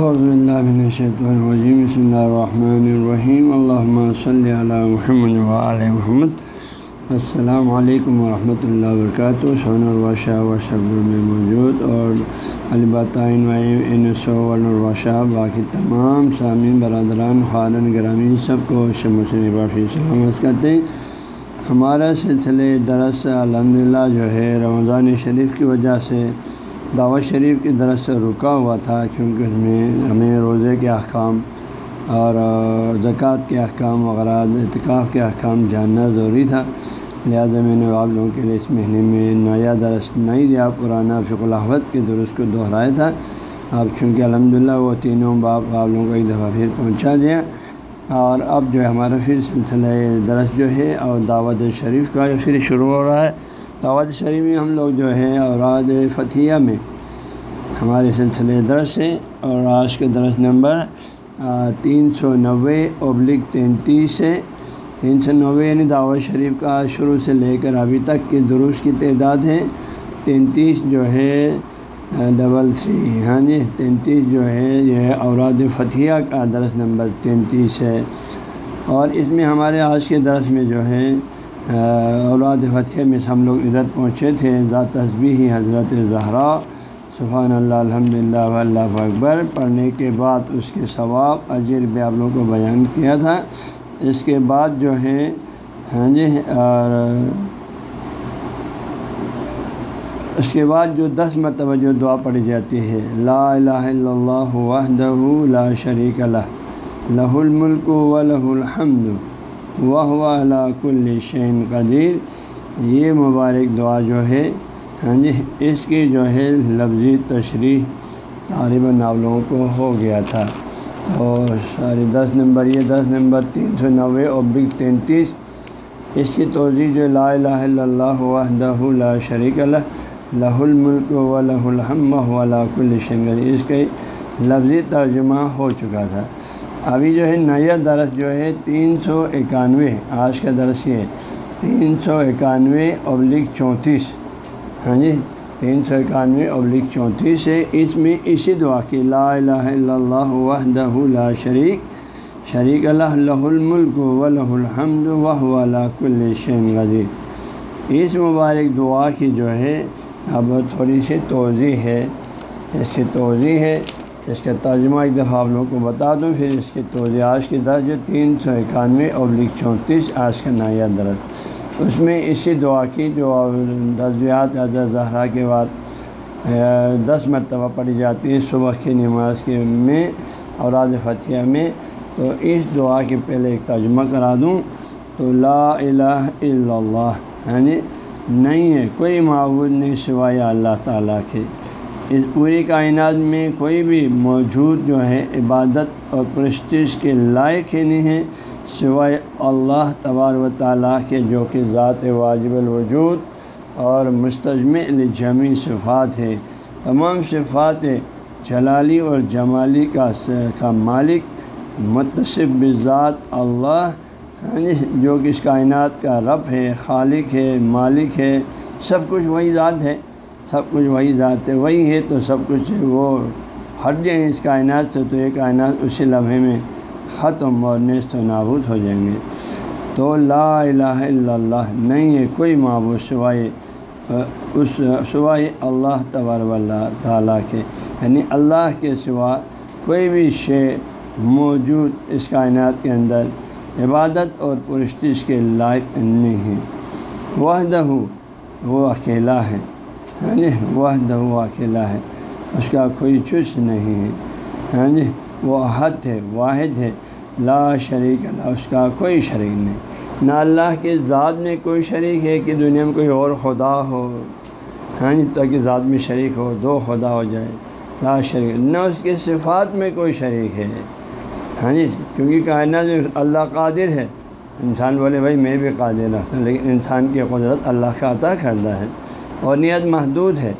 الرجیم، بسم اللہ الرحمن الرحیم الحمۃ صلی علی محمد وعلی محمد۔ السلام علیکم ورحمۃ اللہ وبرکاتہ۔ سون الواشہ و شبر میں موجود، اور الباطین وعین الواشہ باقی تمام سامعین، برادران خارن گرامی، سب کو شمسن بافی سلامت کرتے ہیں۔ ہمارا سلسلے درس الحمد جو ہے، رمضان شریف کی وجہ سے دعوت شریف کی درس سے رکا ہوا تھا کیونکہ اس میں ہمیں روزے کے احکام اور زکوٰۃ کے احکام وغیرہ اعتکاف کے احکام جاننا ضروری تھا۔ لہٰذا میں نے آپ لوگوں کے لیے اس مہینے میں نیا درس نہیں دیا، پرانا فق الحوت کے درست کو دہرایا تھا۔ اب چونکہ الحمد وہ تینوں باپ آپ لوگوں کو ایک دفعہ پھر پہنچا دیا۔ اور اب جو ہے ہمارا پھر سلسلہ درس جو ہے اور دعوت شریف کا پھر شروع ہو رہا ہے۔ دعوت شریف میں ہم لوگ جو ہے اوراد فتھیہ میں، ہمارے سلسلے درس ہے اور آج کے درس نمبر تین سو نوے ابلک تینتیس ہے۔ تین سو نوے یعنی دعوت شریف کا شروع سے لے کر ابھی تک کے درست کی تعداد ہے تینتیس جو ہے ڈبل تھری۔ ہاں جی تینتیس جو ہے، یہ اوراد فتھیہ کا درس نمبر تینتیس ہے۔ اور اس میں ہمارے آج کے درس میں جو ہے اولاد فتح میں سے ہم لوگ ادھر پہنچے تھے، ذات تصبی حضرت زہرا۔ سبحان اللہ الحمد للہ اللہ اکبر۔ پڑھنے کے بعد اس کے ثواب اجر بھی آپ لوگوں کو بیان کیا تھا۔ اس کے بعد جو ہے ہاں جی اور اس کے بعد جو دس مرتبہ جو دعا پڑھی جاتی ہے، لا الہ الا اللہ وحدہ لا شریک اللہ لہ الملک و لہ الحمد۔ وہ کل شین قدیر۔ یہ مبارک دعا جو ہے ہاں جی اس کی جو ہے لفظی تشریح طالب ناولوں کو ہو گیا تھا۔ اور سارے دس نمبر، یہ دس نمبر تین سو نوے ابک تینتیس۔ اس کی توضیع جو لا الہ الا اللہ وحدہ لا شریک اللہ لہ الملک و لہ الحم ولا کل قدیر۔ اس کے لفظی ترجمہ ہو چکا تھا۔ ابھی جو ہے نیا درس جو ہے تین سو اکانوے، آج کا درس یہ تین سو اکانوے ابلک چونتیس۔ ہاں جی تین سو اکانوے ابلک چونتیس ہے۔ اس میں اسی دعا کی لا الہ الا اللہ وحدہ لا شریک شریک اللہ، لہ الملک و لہ الحمد و کل شین غذیر اس مبارک دعا کی جو ہے، اب تھوڑی سی توضیع ہے۔ اس کی توضیع ہے۔ اس کا ترجمہ ایک دفعہ آپ لوگوں کو بتا دوں، پھر اس کی توجہ آج کی درج جو تین سو اکانوے ابلک چونتیس آج کا نیا درد اس میں اسی دعا کی جو تجزیات حضرت زہرا کے بعد دس مرتبہ پڑھی جاتی ہے صبح کی نماز کے میں اور آج فتح میں۔ تو اس دعا کے پہلے ایک ترجمہ کرا دوں۔ تو لا الہ الا اللہ یعنی نہیں ہے، کوئی معبود نہیں سوائے اللہ تعالیٰ کے۔ اس پوری کائنات میں کوئی بھی موجود جو ہے عبادت اور پرستش کے لائق ہی نہیں ہے، سوائے اللہ تبار و تعالیٰ کے جو کہ ذات واجب الوجود اور مستجم الجمی صفات ہے۔ تمام صفات جلالی اور جمالی کا کا مالک، متصف بذات اللہ یعنی جو کہ اس کائنات کا رب ہے، خالق ہے، مالک ہے، سب کچھ وہی ذات ہے۔ سب کچھ وہی ذات ہے، وہی ہے تو سب کچھ وہ ہٹ جائیں اس کائنات سے تو یہ کائنات اسی لمحے میں ختم اور نیست و نابود ہو جائیں گے۔ تو لا الہ الا اللہ، نہیں ہے کوئی معبود سوائے اس، سوائے اللہ تبار اللہ تعالیٰ کے۔ یعنی اللہ کے سوا کوئی بھی شے موجود اس کائنات کے اندر عبادت اور پرستش کے لائق نہیں ہے۔ وحدہ، وہ اکیلا ہے۔ ہاں جی وہ دو اکیلا ہے۔ اس کا کوئی چس نہیں ہے۔ ہاں جی وہ حد ہے، واحد ہے۔ لا شریک اللہ، اس کا کوئی شریک نہیں۔ نہ اللہ کے ذات میں کوئی شریک ہے کہ دنیا میں کوئی اور خدا ہو۔ ہاں جی تاکہ ذات میں شریک ہو، دو خدا ہو جائے۔ لا شریک، نہ اس کے صفات میں کوئی شریک ہے۔ ہاں جی کیونکہ کائنات میں اللہ قادر ہے۔ انسان بولے، بھائی میں بھی قادر رکھتا ہوں، لیکن انسان کی قدرت اللہ کا عطا کردہ ہے۔ اور نیت محدود ہے۔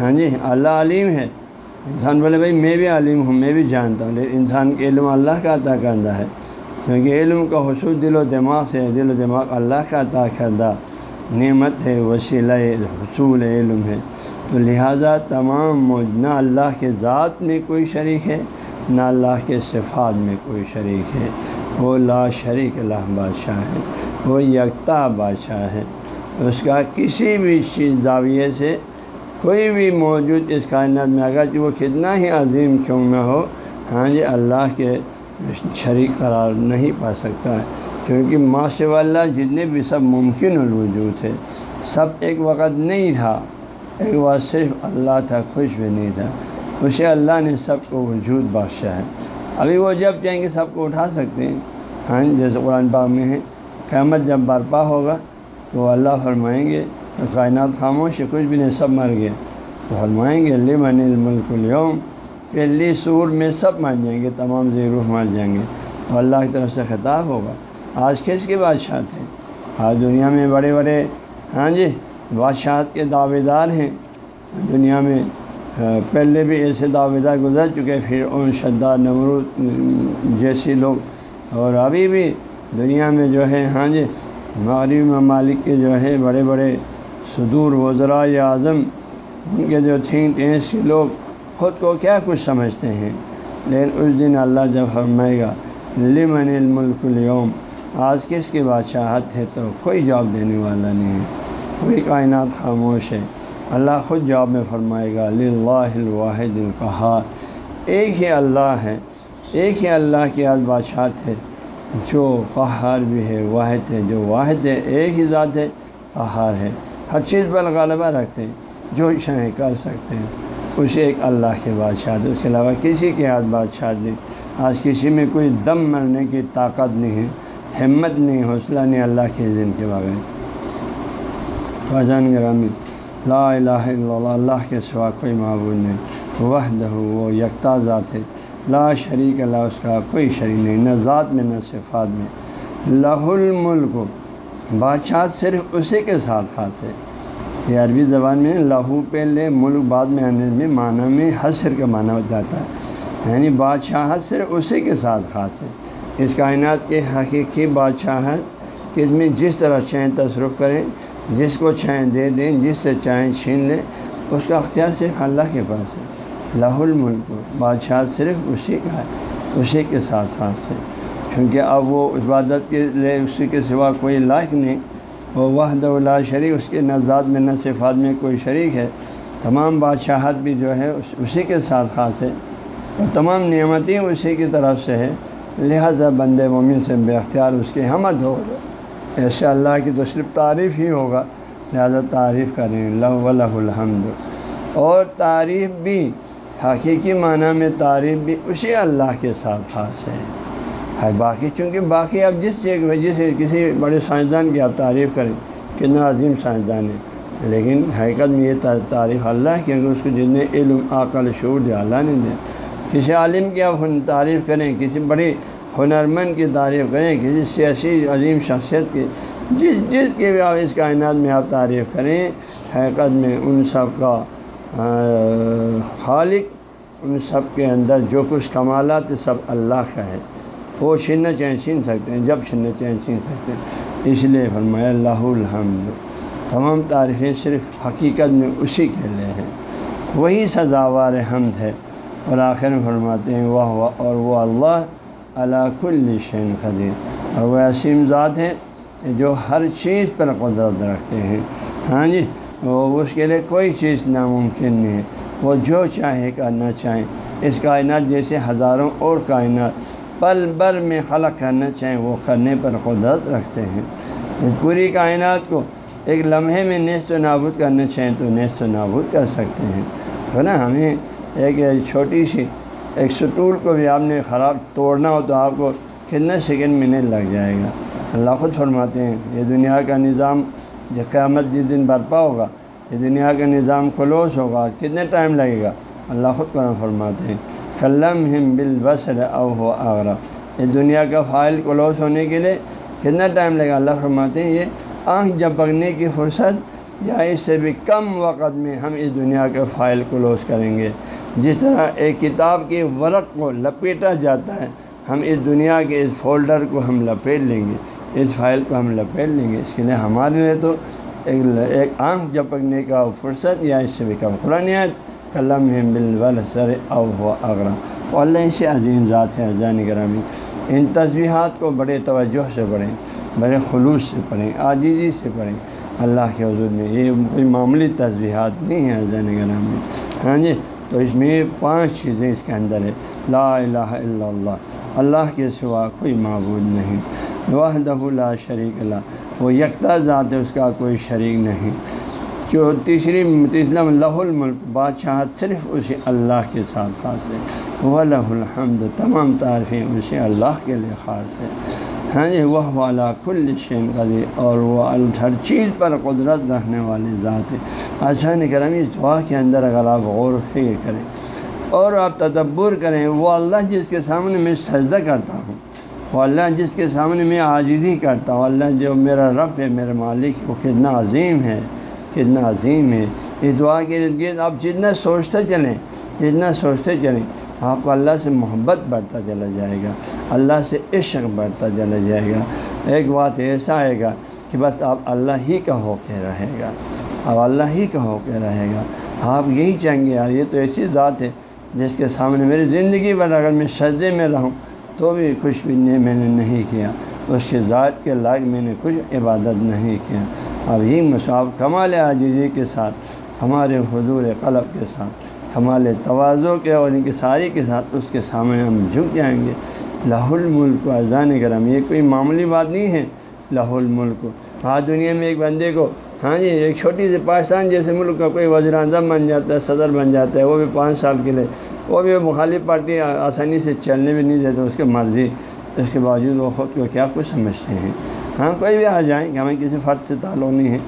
ہاں جی اللہ علیم ہے۔ انسان بولے بھائی، میں بھی عالم ہوں، میں بھی جانتا ہوں، لیکن انسان کے علم اللہ کا عطا کردہ ہے۔ کیونکہ علم کا حصول دل و دماغ سے دل و دماغ اللہ کا عطا کردہ نعمت ہے، وسیلہ حصول علم ہے۔ تو لہٰذا تمام نہ اللہ کے ذات میں کوئی شریک ہے، نہ اللہ کے صفات میں کوئی شریک ہے۔ وہ لا شریک اللہ بادشاہ ہے، وہ یکتا بادشاہ ہے۔ اس کا کسی بھی چیز دعویے سے کوئی بھی موجود اس کائنات میں اگر وہ کتنا ہی عظیم کیوں نہ ہو ہاں جی اللہ کے شریک قرار نہیں پا سکتا ہے۔ کیونکہ ماس اللہ جتنے بھی سب ممکن الوجود تھے، سب ایک وقت نہیں تھا، ایک وقت صرف اللہ تھا خوش بھی نہیں تھا۔ اسے اللہ نے سب کو وجود بادشاہ ہے۔ ابھی وہ جب چاہیں گے، سب کو اٹھا سکتے ہیں۔ ہاں جی، جیسے قرآن پاک میں ہے، قیامت جب برپا ہوگا تو اللہ فرمائیں گے کائنات خاموش ہے، کچھ بھی نہیں، سب مر گئے۔ تو فرمائیں گے، لمن الملک اليوم؟ پہلی سور میں سب مر جائیں گے، تمام زیروح مر جائیں گے۔ تو اللہ کی طرف سے خطاب ہوگا۔ آج کس کے بادشاہ تھے؟ آج دنیا میں بڑے بڑے ہاں جی بادشاہت کے دعوے دار ہیں۔ دنیا میں پہلے بھی ایسے دعوے دار گزر چکے، پھر اون شدہ نمرود جیسی لوگ۔ اور ابھی بھی دنیا میں جو ہے ہاں جی مغربی ممالک کے جو ہے بڑے بڑے صدور وزرائے اعظم، ان کے جو تھنک ٹینس کے لوگ خود کو کیا کچھ سمجھتے ہیں؟ لیکن اس دن اللہ جب فرمائے گا، لمن الملک اليوم، آج کس کی بادشاہت ہے؟ تو کوئی جواب دینے والا نہیں ہے۔ پوری کائنات خاموش ہے۔ اللہ خود جواب میں فرمائے گا لاہ الواحد القحار ایک ہی اللہ ہے۔ ایک ہی اللہ کی آج بادشاہت ہے۔ جو قہار بھی ہے، واحد ہے، جو واحد ہے، ایک ہی ذات ہے، قہار ہے۔ ہر چیز پر غالبہ رکھتے ہیں، جو شہیں کر سکتے ہیں۔ اسے ایک اللہ کے بادشاہ اس کے علاوہ کسی کے ہاتھ بادشاہ نہیں۔ آج کسی میں کوئی دم مرنے کی طاقت نہیں ہے، ہمت نہیں، حوصلہ نہیں اللہ کے دن کے بغیر۔ فاجان گرامی، لا الہ الا اللہ اللہ کے سوا کوئی معبود نہیں۔ وحدہ، وہ یکتا ذات ہے۔ لا شریک اللہ، اس کا کوئی شریک نہیں، نہ ذات میں، نہ صفات میں۔ لہ الملک، بادشاہ صرف اسی کے ساتھ خاص ہے۔ یہ عربی زبان میں لہو پہلے ملک بعد میں آنے میں معنی میں حسر کا معنی جاتا ہے۔ یعنی بادشاہت صرف اسی کے ساتھ خاص ہے۔ اس کائنات کے حقیقی بادشاہت کہ اس میں جس طرح چائیں تصرف کریں، جس کو چائیں دے دیں، جس سے چائیں چھین لیں، اس کا اختیار صرف اللہ کے پاس ہے۔ لہ الملک۔ بادشاہ صرف اسی کا ہے، اسی کے ساتھ خاص ہے کیونکہ اب وہ عبادت کے لیے اسی کے سوا کوئی لائق نہیں، وہ وحد اللہ شریک، اس کے نہ ذات میں نہ صفات میں کوئی شریک ہے۔ تمام بادشاہت بھی جو ہے اسی کے ساتھ خاص ہے اور تمام نعمتیں اسی کی طرف سے ہے لہذا بند مومن سے بے اختیار اس کی حمد ہاں ہو۔ ایسے اللہ کی تو صرف تعریف ہی ہوگا۔ لہٰذا تعریف کریں۔ لہ لہ الحمد۔ اور تعریف بھی حقیقی معنی میں تعریف بھی اسی اللہ کے ساتھ خاص ہے۔ ہے باقی، چونکہ باقی اب جس چیز وجہ سے کسی بڑے سائنسدان کی آپ تعریف کریں، کتنا عظیم سائنسدان ہے لیکن حقیقت میں یہ تعریف اللہ کیونکہ اس کو جتنے علم، عقل، شعور دیا اللہ نے دیا۔ کسی عالم کی آپ تعریف کریں، کسی بڑی ہنرمند کی تعریف کریں، کسی سیاسی عظیم شخصیت کی، جس جس کی بھی آپ اس کائنات میں آپ تعریف کریں، حقیقت میں ان سب کا خالق ان سب کے اندر جو کچھ کمالات سب اللہ کا ہے۔ وہ چھیننا چاہیں چھین سکتے ہیں، جب چھیننا چاہیں چھین سکتے ہیں۔ اس لیے فرمایا، اللہ الحمد۔ تمام تعریفیں صرف حقیقت میں اسی کے لیے ہیں۔ وہی سزاوار حمد ہے۔ اور آخر میں فرماتے ہیں، واہ واہ، اور وہ اللہ اللہ کل شین قدیر۔ اور وہ عصیم ذات ہے جو ہر چیز پر قدرت رکھتے ہیں۔ ہاں جی؟ اس کے لیے کوئی چیز ناممکن نہیں ہے۔ وہ جو چاہے کرنا چاہیں اس کائنات جیسے ہزاروں اور کائنات پل بر میں خلق کرنا چاہیں وہ کرنے پر قدرت رکھتے ہیں۔ اس پوری کائنات کو ایک لمحے میں نیست و نابود کرنا چاہیں تو نیست و نابود کر سکتے ہیں۔ تو نا ہمیں ایک چھوٹی سی ایک سٹول کو بھی آپ نے خراب توڑنا ہو تو آپ کو کتنے سیکنڈ منٹ لگ جائے گا۔ اللہ خود فرماتے ہیں، یہ دنیا کا نظام جو قیامت جس دن برپا ہوگا یہ دنیا کا نظام کلوز ہوگا، کتنے ٹائم لگے گا؟ اللہ خود قرآن فرماتے ہیں کلم ہم بل بسر او ہو آگرہ یہ دنیا کا فائل کلوز ہونے کے لیے کتنا ٹائم لگا اللہ فرماتے ہیں، یہ آنکھ جھپکنے کی فرصت یا اس سے بھی کم وقت میں ہم اس دنیا کا فائل کلوز کریں گے۔ جس طرح ایک کتاب کے ورق کو لپیٹا جاتا ہے، ہم اس دنیا کے اس فولڈر کو ہم لپیٹ لیں گے۔ اس فائل کو ہم لپیٹ لیں گے۔ اس کے لیے ہمارے لیے تو ایک ایک آنکھ جھپکنے کا فرصت یا اس سے بھی کم قرآن قلم ہے بل سر او ہو آگرہ اللہ سے عظیم ذات ہے عظان گرامی۔ ان تصویحات کو بڑے توجہ سے پڑھیں، بڑے خلوص سے پڑھیں، عاجزی سے پڑھیں۔ اللہ کے حضور میں یہ کوئی معمولی تصویحات نہیں ہیں عظان گرامی۔ ہاں جی؟ تو اس میں پانچ چیزیں اس کے اندر ہے لا الہ الا اللہ۔ اللہ کے سوا کوئی معبود نہیں۔ وحدہ لا شریک اللہ۔ وہ یکتا ذات ہے، اس کا کوئی شریک نہیں۔ جو تیسری تیسرا لہ الملک بادشاہت صرف اسی اللہ کے ساتھ خاص ہے۔ وہ لہ الحمد، تمام تعریفیں اسے اللہ کے لیے خاص ہے۔ ہاں جی وہ والا کل شین قدی اور وہ ہر چیز پر قدرت رکھنے والی ذات ہے۔ اچھا نہیں کریں اس دعا کے اندر اگر آپ غور و فکر کریں اور آپ تدبر کریں، وہ اللہ جس کے سامنے میں سجدہ کرتا ہوں۔ وہ اللہ جس کے سامنے میں عاجزی کرتا ہوں، اللہ جو میرا رب ہے، میرا مالک وہ کتنا عظیم ہے، کتنا عظیم ہے۔ اس دعا کے ارد گرد آپ جتنا سوچتے چلیں، جتنا سوچتے چلیں، آپ کو اللہ سے محبت بڑھتا چلا جائے گا۔ اللہ سے عشق بڑھتا چلا جائے گا۔ ایک بات ایسا آئے گا کہ بس آپ اللہ ہی کا ہو کے رہے گا۔ اب اللہ ہی کا ہو کے رہے گا۔ آپ یہی چاہیں گے، یار، یہ تو ایسی ذات ہے جس کے سامنے میری زندگی پر اگر میں سجدے میں رہوں تو بھی خوش بھی نہیں میں نے نہیں کیا۔ اس کے ذات کے لائق میں نے کچھ عبادت نہیں کیا اب یہی مصعب کمال عاجزی کے ساتھ ہمارے حضور قلب کے ساتھ، کمال توازو کے اور ان کی ساری کے ساتھ اس کے سامنے ہم جھک جائیں گے۔ لاہ الملک کو اذان کرم یہ کوئی معمولی بات نہیں ہے۔ لاہ الملک ہاں دنیا میں ایک بندے کو ہاں جی ایک چھوٹی سی پاکستان جیسے ملک کا کوئی وزیر اعظم بن جاتا ہے، صدر بن جاتا ہے، وہ بھی پانچ سال کے لیے۔ وہ بھی مخالف پارٹی آسانی سے چلنے بھی نہیں دیتے، اس کی مرضی، اس کے باوجود وہ خود کو کیا کچھ سمجھتے ہیں۔ ہاں کوئی بھی آ جائیں کہ ہمیں کسی فرد سے تعلق نہیں ہے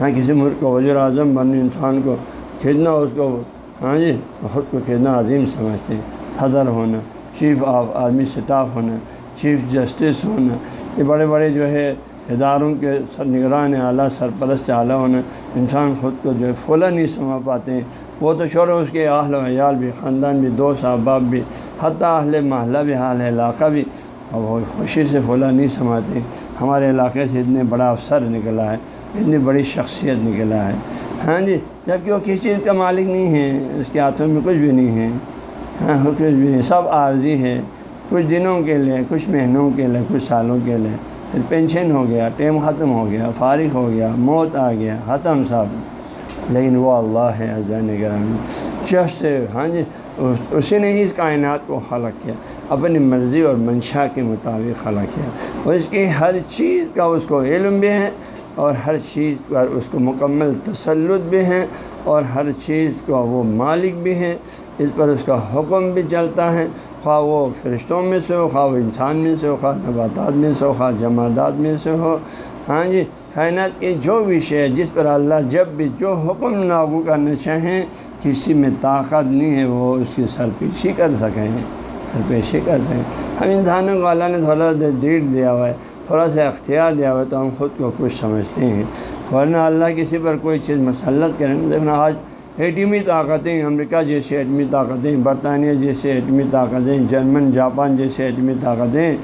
ہاں کسی ملک کو، وزیر اعظم بننے، انسان کو کھیلنا اس کو ہاں جی خود کو کتنا عظیم سمجھتے ہیں۔ صدر ہونا، چیف آف آرمی اسٹاف ہونا، چیف جسٹس ہونا، یہ بڑے بڑے جو ہے اداروں کے سر نگران اعلیٰ سرپرست، اعلیٰ ہونا، انسان خود کو جو ہے پھولا نہیں سما پاتے ہیں۔ وہ تو چھوڑو اس کے اہل و عیال بھی، خاندان بھی، دوست، احباب بھی، حتیٰ اہل محلہ بھی حال ہے علاقہ بھی۔ اور وہ خوشی سے پھولا نہیں سماتے ہمارے علاقے سے اتنے بڑا افسر نکلا ہے، اتنی بڑی شخصیت نکلا ہے۔ ہاں جی جبکہ وہ کسی چیز کا مالک نہیں ہے، اس کے ہاتھوں میں کچھ بھی نہیں ہے۔ ہاں،, ہاں کچھ بھی نہیں، سب عارضی ہے۔ کچھ دنوں کے لیے، کچھ مہینوں کے لیے، کچھ سالوں کے لیے۔ پھر پینشن ہو گیا، ٹیم ختم ہو گیا، فارغ ہو گیا، موت آ گیا، ختم صاحب لیکن وہ اللہ ہے اذان گرامی جب سے ہاں جی اسی نے ہی اس کائنات کو خلق کیا، اپنی مرضی اور منشا کے مطابق خلق کیا۔ اور اس کی ہر چیز کا اس کو علم بھی ہے اور ہر چیز پر اس کو مکمل تسلط بھی ہیں اور ہر چیز کا وہ مالک بھی ہیں اس پر اس کا حکم بھی چلتا ہے۔ خواہ وہ فرشتوں میں سے ہو، خواہ وہ انسان میں سے ہو، خواہ نباتات میں سے ہو، خواہ جماعتات میں سے ہو۔ ہاں جی کائنات کی جو بھی شے جس پر اللہ جب بھی جو حکم لاگو کرنا چاہیں، کسی میں طاقت نہیں ہے وہ اس کی سرپیشی کر سکیں سرپیشی کر سکیں ہم انسانوں کو اللہ نے تھوڑا دیٹ دیا ہوا ہے، تھوڑا سا اختیار دیا ہوا ہے تو ہم خود کو کچھ سمجھتے ہیں۔ ورنہ اللہ کسی پر کوئی چیز مسلط کریں دیکھنا آج ایٹمی طاقتیں امریکہ جیسے ایٹمی طاقتیں، برطانیہ جیسے ایٹمی طاقتیں، جرمن، جاپان جیسے ایٹمی طاقتیں۔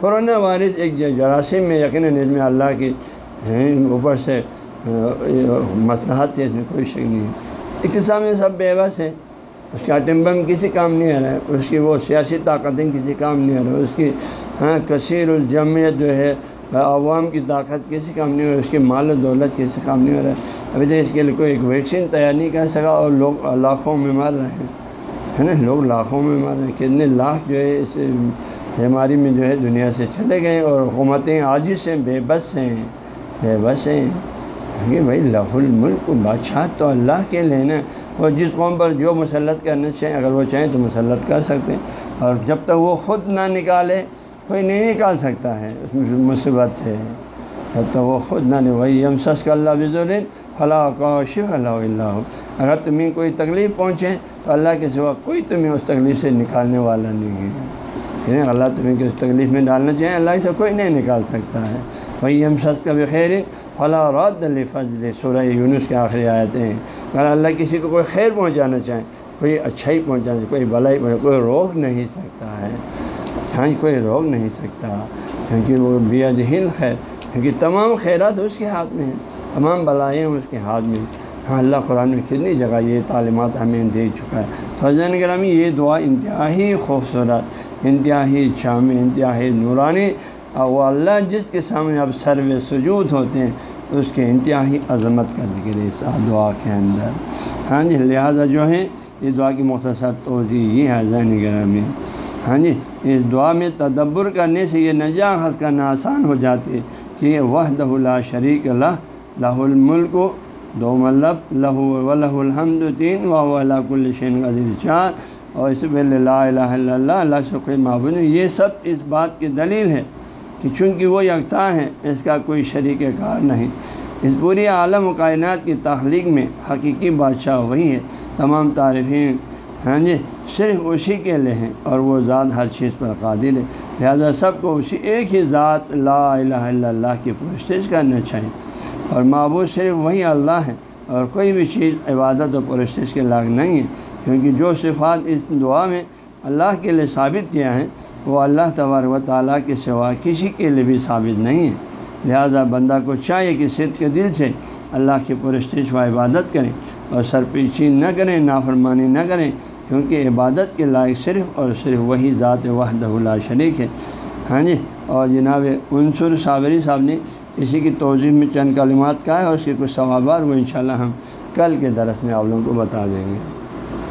کرونا وائرس ایک جراثیم میں یقیناً اس میں اللہ کی اوپر سے مصنحت ہے اس میں کوئی شک نہیں ہے۔ اقتصاد میں سب بے بس ہے اس کا بم کسی کام نہیں آ رہا ہے۔ اس کی وہ سیاسی طاقتیں کسی کام نہیں آ رہی اس کی ہاں کثیر الجمعیت جو ہے عوام کی طاقت کسی کام نہیں ہو رہا۔ اس کی مال و دولت کسی کام نہیں ہو رہا۔ ہے ابھی تک اس کے لیے کوئی ایک ویکسین تیار نہیں کر سکا اور لوگ لاکھوں میں مر رہے ہیں۔ ہے نا؟ لوگ لاکھوں میں مر رہے ہیں۔ کتنے لاکھ جو ہے، اس بیماری میں جو ہے دنیا سے چلے گئے اور حکومتیں عاجز ہیں، بے بس ہیں۔ بے بس ہیں کہ بھائی لہ الملک بادشاہ تو اللہ کے لینا اور جس قوم پر جو مسلط کرنا چاہیں، اگر وہ چاہیں تو مسلط کر سکتے ہیں۔ اور جب تک وہ خود نہ نکالے، کوئی نہیں نکال سکتا ہے۔ اس مصیبت سے جب تک وہ خود نہ وہی ہم سس کا اللہ بزر فلاں کا شف اللہ اللہ اگر تمہیں کوئی تکلیف پہنچے، تو اللہ کے سوا کوئی تمہیں اس تکلیف سے نکالنے والا نہیں ہے۔ یعنی اللہ تمہیں کس تکلیف میں ڈالنا چاہیں اللہ سے کوئی نہیں نکال سکتا ہے۔ وہی ہم سس کا بخیر فلاں رات فضل سورہ یونس کے آخری آیتیں ہیں۔ اگر اللہ کسی کو کوئی خیر پہنچانا چاہیں کوئی اچھائی پہنچانا چاہے، کوئی بلائی پہنچا کوئی روک نہیں سکتا ہے۔ ہاں کوئی روک نہیں سکتا۔ کیونکہ وہ بیاد ہل ہے کیونکہ تمام خیرات اس کے ہاتھ میں ہیں، تمام بلائیں اس کے ہاتھ میں۔ ہاں اللہ قرآن میں کتنی جگہ یہ تعلیمات ہمیں دے چکا ہے۔ فضین گرامی یہ دعا انتہائی خوبصورت، انتہائی شامل، انتہائی نورانی اور وہ اللہ جس کے سامنے اب سرو سجود ہوتے ہیں، اس کے انتہائی عظمت کا ذکر ہے اس دعا کے اندر۔ ہاں جی لہٰذا جو ہے اس دعا کی مختصر توجہ یہ ہے، ذہن گرامی ہاں جی اس دعا میں تدبر کرنے سے یہ نجا حس کرنا آسان ہو جاتی ہے کہ وحدہ لا شریک اللہ لہ الملک، دو مطلب لہو و لہ الحمد تین، و الشین قدیر۔ چار، اور اس پہلے لا الہ الا اللہ اللہ سے کوئی معبود یہ سب اس بات کی دلیل ہے۔ کہ چونکہ وہ یکتا ہیں، اس کا کوئی شریک کار نہیں۔ اس پوری عالم و کائنات کی تخلیق میں حقیقی بادشاہ وہی ہے تمام تعریفیں ہاں جی صرف اسی کے لیے ہیں اور وہ ذات ہر چیز پر قادر ہے۔ لہذا سب کو اسی ایک ہی ذات لا الہ الا اللہ کی پرستش کرنا چاہیے۔ اور معبود صرف وہی اللہ ہے اور کوئی بھی چیز عبادت و پرستش کے لاگ نہیں ہے۔ کیونکہ جو صفات اس دعا میں اللہ کے لیے ثابت کیا ہے وہ اللہ تبار و تعالیٰ کے سوا کسی کے لیے بھی ثابت نہیں ہے۔ لہذا بندہ کو چاہیے کہ صد کے دل سے اللہ کی پرستش و عبادت کریں اور سرپیچی نہ کریں نافرمانی نہ کریں کیونکہ عبادت کے لائق صرف اور صرف وہی ذات وحدہ اللہ شریک ہے۔ ہاں جی؟ اور جناب عنصر صابری صاحب نے اسی کی توضیع میں چند کلمات کا ہے اور اس کے کچھ ثوابات وہ انشاءاللہ ہم کل کے درس میں آپ لوگوں کو بتا دیں گے۔